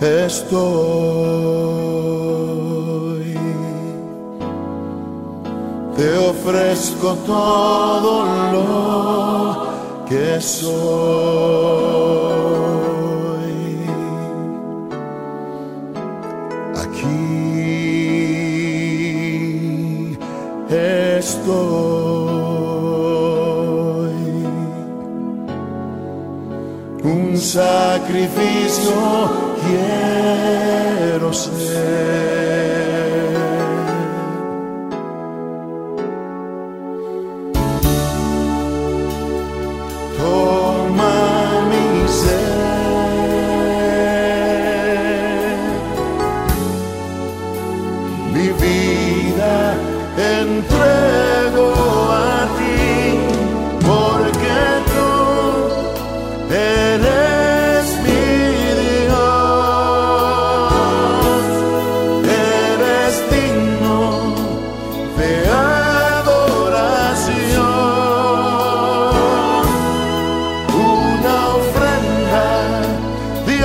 estoy. Te ofrezco todo lo que soy. Aquí estoy. Un sacrificio quiero ser.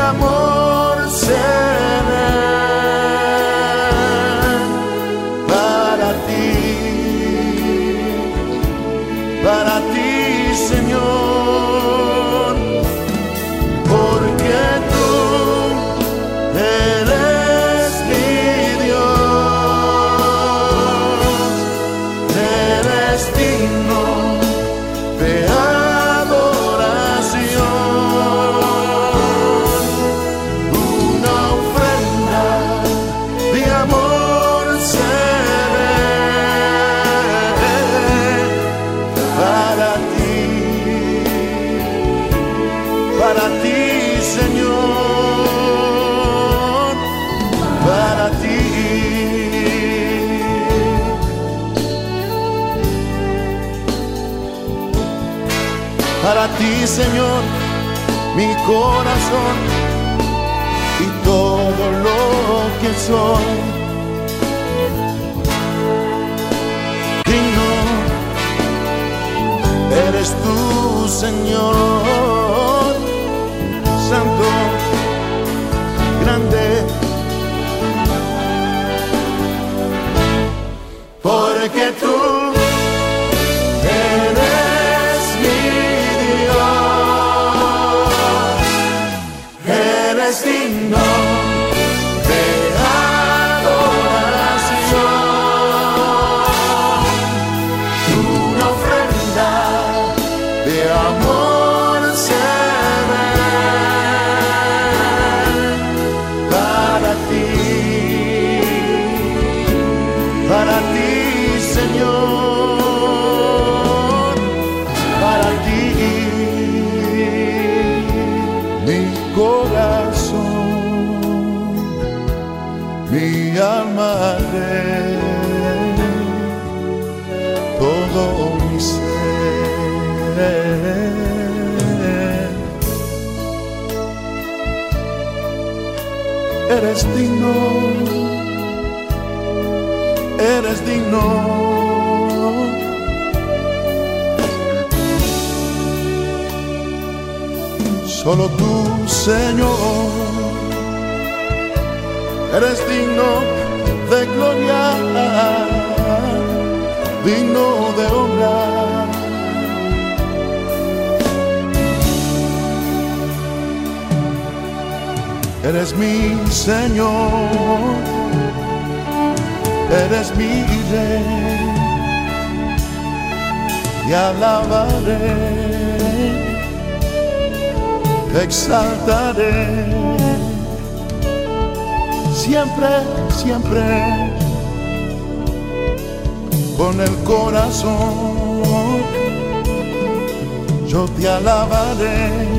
Amor seré para ti, para ti, Señor, para ti, Señor, para ti. Para ti, Señor, mi corazón y todo lo que soy. Eres tú, Señor, Eres digno, eres digno. Solo tú, Señor, eres digno de gloria, digno de Eres mi Señor, eres mi Rey, y alabaré, te exaltaré, siempre, siempre, con el corazón, yo te alabaré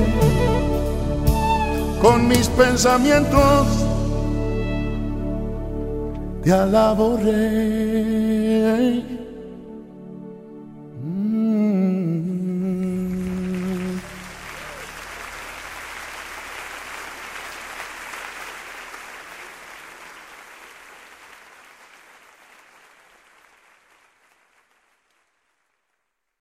con mis pensamientos te alabore.